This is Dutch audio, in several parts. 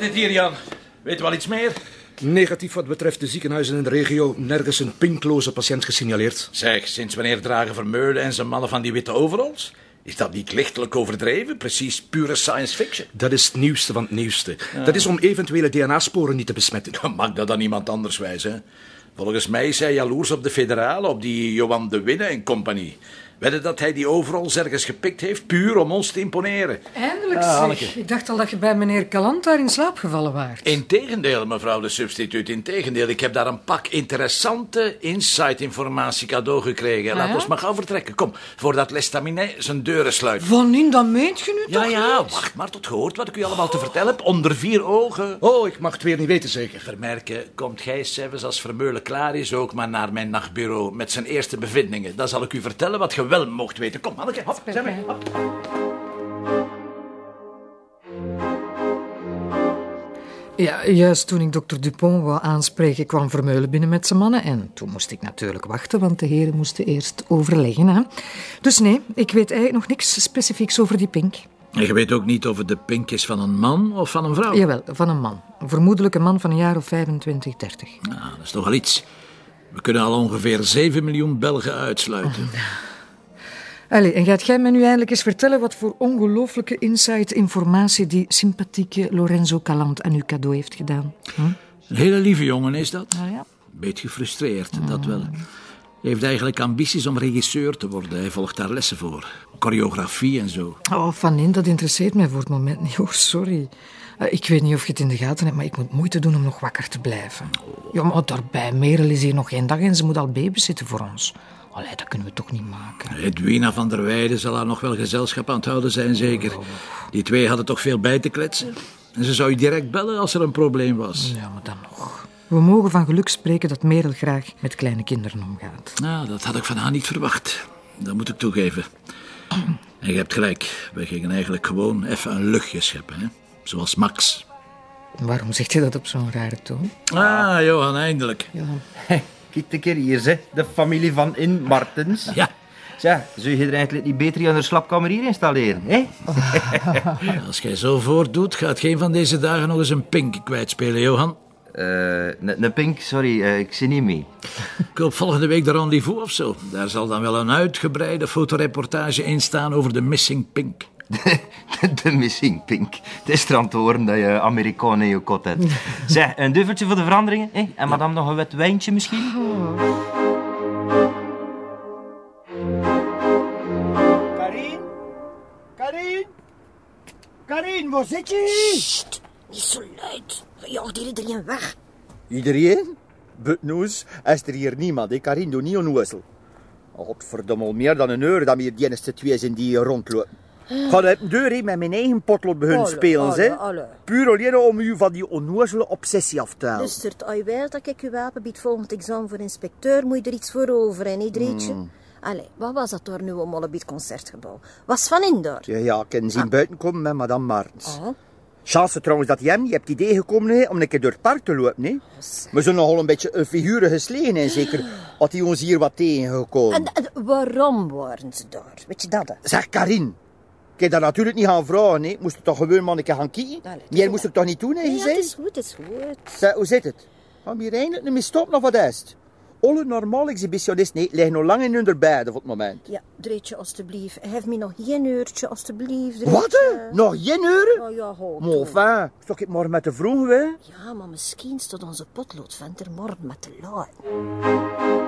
zit het hier, Jan? Weet je wel iets meer? Negatief wat betreft de ziekenhuizen in de regio. Nergens een pinkloze patiënt gesignaleerd. Zeg, sinds wanneer dragen Vermeulen en zijn mannen van die witte overalls? Is dat niet lichtelijk overdreven? Precies pure science fiction. Dat is het nieuwste van het nieuwste. Dat is om eventuele DNA-sporen niet te besmetten. Mag dat dan iemand anders wijzen? Volgens mij is hij jaloers op de federale, op die Johan de Winne en compagnie. Wedden dat hij die overal ergens gepikt heeft, puur om ons te imponeren. Eindelijk Ah, zeg. Ik dacht al dat je bij meneer Calant daar in slaap gevallen waart. Integendeel, mevrouw de substituut, integendeel. Ik heb daar een pak interessante inside-informatie cadeau gekregen. Laat ja? ons maar gauw vertrekken. Kom, voordat Lestaminet zijn deuren sluit. Wanneer, dat meent je nu Ja, toch ja, niet? wacht maar tot gehoord wat ik u allemaal te vertellen heb. Onder vier ogen. Oh, ik mag het weer niet weten, zeker. Vermerken, komt gij zelfs als Vermeulen klaar is ook maar naar mijn nachtbureau met zijn eerste bevindingen. Dan zal ik u vertellen wat je wel mocht weten. Kom, Anneke, hop, zijn we. Hop. Ja, juist toen ik dokter Dupont wou aanspreken, kwam Vermeulen binnen met zijn mannen. En toen moest ik natuurlijk wachten, want de heren moesten eerst overleggen. Hè. Dus nee, ik weet eigenlijk nog niks specifieks over die pink. En je weet ook niet of het de pink is van een man of van een vrouw. Jawel, van een man. Vermoedelijk een man van een jaar of 25, 30. Nou, dat is toch al iets. We kunnen al ongeveer 7 miljoen Belgen uitsluiten. Allee, en gaat jij me nu eindelijk eens vertellen wat voor ongelooflijke insight-informatie die sympathieke Lorenzo Calant aan uw cadeau heeft gedaan? Hm? Een hele lieve jongen is dat. Nou ja. Beetje gefrustreerd, dat wel. Hij heeft eigenlijk ambities om regisseur te worden. Hij volgt daar lessen voor. Choreografie en zo. Oh, Van in, dat interesseert mij voor het moment niet. Oh, sorry. Eh, Ik weet niet of je het in de gaten hebt, maar ik moet moeite doen om nog wakker te blijven. Ja, maar daarbij, Merel is hier nog geen dag en ze moet al babysitten voor ons. Allee, dat kunnen we toch niet maken. Edwina van der Weijden zal haar nog wel gezelschap aan het houden zijn, zeker. Die twee hadden toch veel bij te kletsen. En ze zou je direct bellen als er een probleem was. Ja, maar dan nog. We mogen van geluk spreken dat Merel graag met kleine kinderen omgaat. Nou, dat had ik van haar niet verwacht. Dat moet ik toegeven. En je hebt gelijk. We gingen eigenlijk gewoon even een luchtje scheppen, hè? Zoals Max. Waarom zeg je dat op zo'n rare toon? Ah, Johan, eindelijk. Hey, kijk een keer hier, zeg. De familie van In Martens. Ja, Zeg, zou je er eigenlijk niet beter aan de slaapkamer hier installeren, hè? als jij zo voordoet, gaat geen van deze dagen nog eens een pink kwijtspelen, Johan. Eh, een pink, sorry, eh, ik zie niet mee. Ik hoop volgende week de rendezvous of zo. Daar zal dan wel een uitgebreide fotoreportage in staan over de missing pink. de missing pink. Het is er aan te horen dat je Amerikaan in je kot hebt. zeg, een duffeltje voor de veranderingen, hè? En madame nog een wet wijntje misschien? Karin? Karin? Karin, waar zit je? Sst, niet zo luid. Je jaagt iedereen weg. Iedereen? Butnoes, is er hier niemand, hè? Karin, doe niet onnozel. Godverdomme, al meer dan een uur dat we hier die twee zijn die hier rondlopen. Ga uit de deur met mijn eigen potlood beginnen Alle, spelen, alle, alle. Puur alleen om u van die onnozele obsessie af te halen. Lustert, als je weet dat ik je wapen biedt volgend examen voor inspecteur, moet je er iets voor over, hè, niet, Drietje? Allee, wat was dat daar nu om het concertgebouw? Was van in daar? Ja, ja, ik kan zien buiten komen met madame Martens. Oh. Chance trouwens dat jij hem niet hebt idee gekomen om een keer door het park te lopen. Hè. We zijn nogal een beetje een figuren geslegen en zeker had hij ons hier wat tegengekomen. En, en waarom waren ze daar? Weet je dat? Zeg Karin, ik heb dat natuurlijk niet gaan vragen. Hè. Moest je toch gewoon keer gaan kijken? Allee, het Meer goed. moest er toch niet doen, hè, Ja, je het is goed, het is goed. Zeg, hoe zit het? Gaan we hier eindelijk niet meer stoppen of wat is het? Alle normale exhibitionisten nee, liggen nog lang in hun beiden voor het moment. Ja, Drietje, alstublieft. Geef me nog één uurtje, alstublieft. Wat? hè? Nog geen uren? Oh ja, hoop. Maar enfin, is toch ik morgen met de vroeg, hè? Ja, maar misschien staat onze potloodvent er morgen met de laai.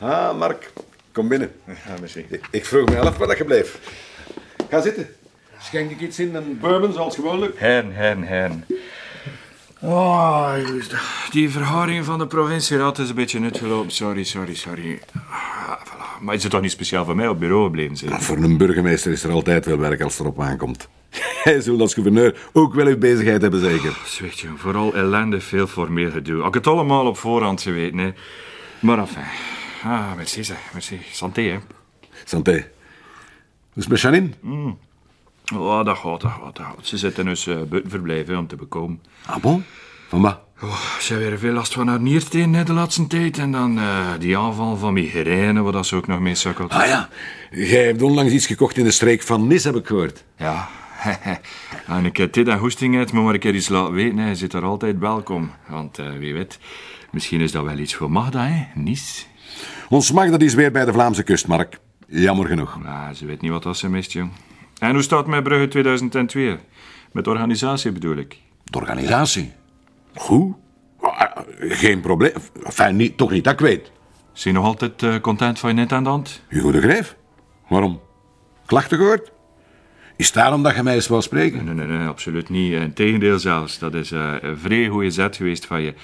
Ah, Mark, kom binnen. Ja. Ik vroeg me af waar dat je bleef. Ga zitten. Schenk ik iets in? Een bourbon zoals gewoonlijk. Hen, hen, hen. Oh, die verhouding van de provincieraad is een beetje uitgelopen. Sorry, sorry, sorry. Ah, voilà. Maar is het toch niet speciaal voor mij op bureau gebleven zijn? Voor een burgemeester is er altijd wel werk als het erop aankomt. Hij zult als gouverneur ook wel uw bezigheid hebben, zeker. Zwicht, jong. Vooral ellende, veel formeel gedoe. Had ik het allemaal op voorhand geweten, hè. Maar enfin. Ah, merci, zeg. Merci. Santé, hè. Santé. Hoe is het met Janine? Oh, dat gaat, dat gaat, dat gaat. Ze zitten dus uh, buiten verblijven om te bekomen. Ah bon? Van wat? Oh, ze hebben weer veel last van haar niersteen hè, de laatste tijd. En dan eh, die aanval van migraine, wat dat ze ook nog mee sukkelt. Ah ja, jij hebt onlangs iets gekocht in de streek van Nis, heb ik gehoord. Ja, en ik heb dit en hoesting uit, maar een keer iets laten weten. Hij zit er altijd welkom. Want eh, wie weet, misschien is dat wel iets voor Magda, hè? Nice. Ons Magda is weer bij de Vlaamse kust, Mark. Jammer genoeg. Ze weet niet wat dat ze mist, jong. En hoe staat het met Brugge 2002? Met de organisatie bedoel ik. De organisatie? Goed. Ah, Geen probleem. Enfin, niet, toch niet dat ik weet. Zie je nog altijd eh, content van je net aan de hand? Hugo de Greef? Waarom? Klachten gehoord? Is het daarom dat je mij eens wil spreken? Nee, nee, nee, absoluut niet. Integendeel zelfs. Dat is eh, een vrij goede zet geweest van je.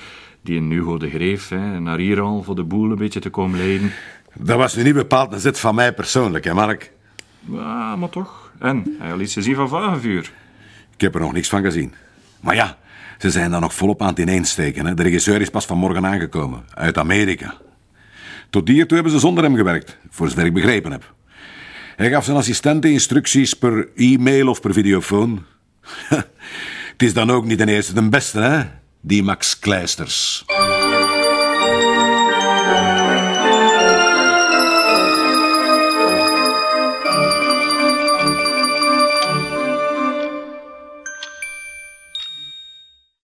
Die in Hugo de Greef, hè, naar hier al voor de boel een beetje te komen leiden. Dat was nu niet bepaald een zet van mij persoonlijk, hè, Mark? Ja, maar toch. En, hij al iets gezien van Vagenvuur. Ik heb er nog niks van gezien. Maar ja, ze zijn dan nog volop aan het ineensteken. Hè? De regisseur is pas vanmorgen aangekomen, uit Amerika. Tot hiertoe hebben ze zonder hem gewerkt, voor zover ik begrepen heb. Hij gaf zijn assistenten instructies per e-mail of per videofoon. Het is dan ook niet de eerste de beste, hè? Die Max Kleisters.